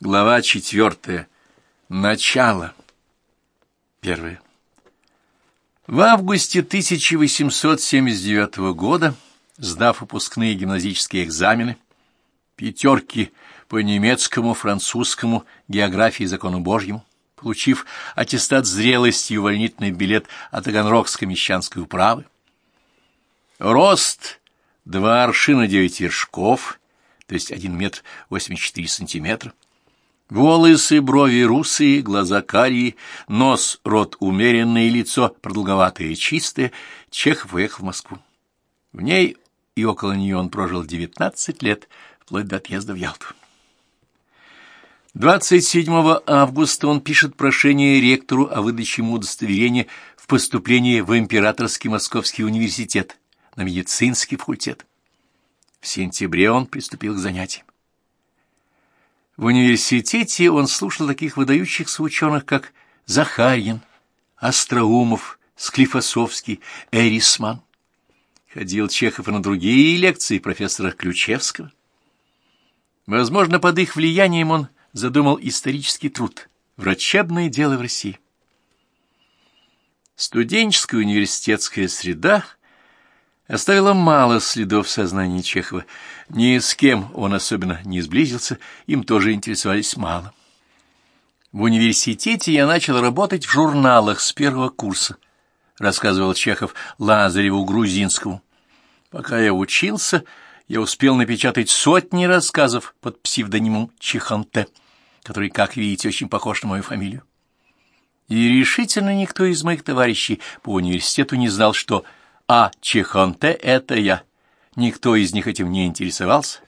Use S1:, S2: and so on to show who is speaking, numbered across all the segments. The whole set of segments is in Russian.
S1: Глава четвертая. Начало. Первое. В августе 1879 года, сдав выпускные гимназические экзамены, пятерки по немецкому, французскому, географии и закону Божьему, получив аттестат зрелости и увольнительный билет от Таганрогской мещанской управы, рост два аршина девять вершков, то есть один метр восемьдесят четыре сантиметра, Волосы, брови русые, глаза карие, нос, рот умеренный, лицо продолговатое и чистое, Чехов уехал в Москву. В ней и около нее он прожил девятнадцать лет, вплоть до отъезда в Ялту. 27 августа он пишет прошение ректору о выдаче ему удостоверения в поступлении в Императорский Московский университет на медицинский факультет. В сентябре он приступил к занятиям. В университете он слушал таких выдающихся ученых, как Захарьин, Остроумов, Склифосовский, Эрисман. Ходил Чехов на другие лекции профессора Ключевского. Возможно, под их влиянием он задумал исторический труд «Врачебное дело в России». Студенческая университетская среда — оставила мало следов в сознании Чехова. Ни с кем он особенно не сблизился, им тоже интересовались мало. В университете я начал работать в журналах с первого курса, рассказывал Чехов Лазареву Грузинскому. Пока я учился, я успел напечатать сотни рассказов под псевдонимом Чеханте, который, как видите, очень похож на мою фамилию. И решительно никто из моих товарищей по университету не знал, что а Чехонте — это я. Никто из них этим не интересовался.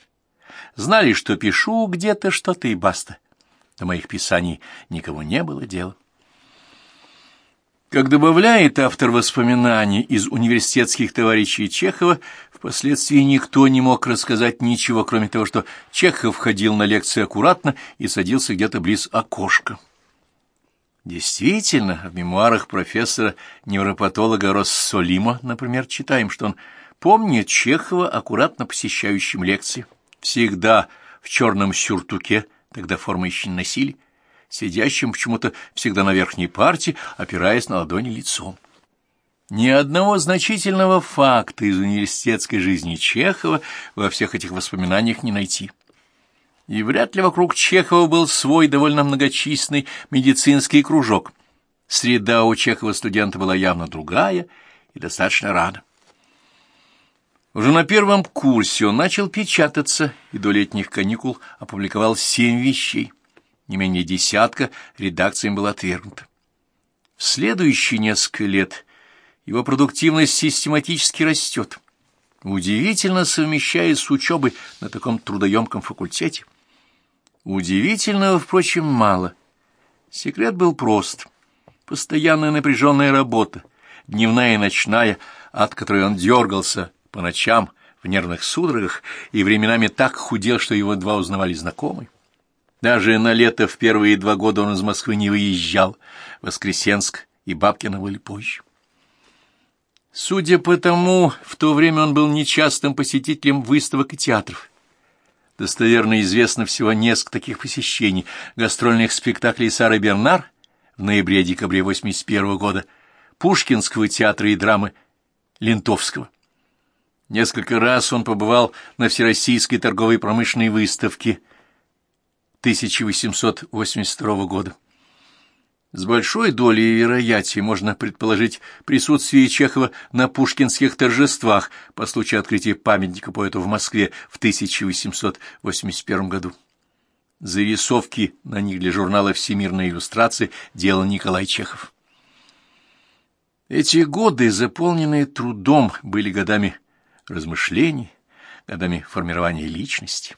S1: Знали, что пишу где-то что-то и баста. До моих писаний никому не было дела. Как добавляет автор воспоминаний из университетских товарищей Чехова, впоследствии никто не мог рассказать ничего, кроме того, что Чехов ходил на лекции аккуратно и садился где-то близ окошка. Действительно, в мемуарах профессора невропатолога Россолима, например, читаем, что он помнит Чехова, аккуратно посещающим лекции, всегда в черном сюртуке, тогда формы еще не носили, сидящим почему-то всегда на верхней парте, опираясь на ладони лицом. Ни одного значительного факта из университетской жизни Чехова во всех этих воспоминаниях не найти и вряд ли вокруг Чехова был свой довольно многочисленный медицинский кружок. Среда у Чехова студента была явно другая и достаточно рано. Уже на первом курсе он начал печататься и до летних каникул опубликовал семь вещей. Не менее десятка редакциям было отвергнуто. В следующие несколько лет его продуктивность систематически растет, удивительно совмещаясь с учебой на таком трудоемком факультете. Удивительного, впрочем, мало. Секрет был прост. Постоянная напряженная работа, дневная и ночная, от которой он дергался по ночам в нервных судорогах и временами так худел, что его два узнавали знакомые. Даже на лето в первые два года он из Москвы не выезжал. Воскресенск и Бабкино были позже. Судя по тому, в то время он был нечастым посетителем выставок и театров. Достоверно известно всего несколько таких посещений гастрольных спектаклей Сары Бернар в ноябре-декабре 81 года, Пушкинского театра и драмы Лентовского. Несколько раз он побывал на Всероссийской торговой промышленной выставке 1882 года. С большой долей вероятия можно предположить присутствие Чехова на пушкинских торжествах по случаю открытия памятника поэту в Москве в 1881 году. Зарисовки на них для журнала «Всемирная иллюстрация» делал Николай Чехов. Эти годы, заполненные трудом, были годами размышлений, годами формирования личности.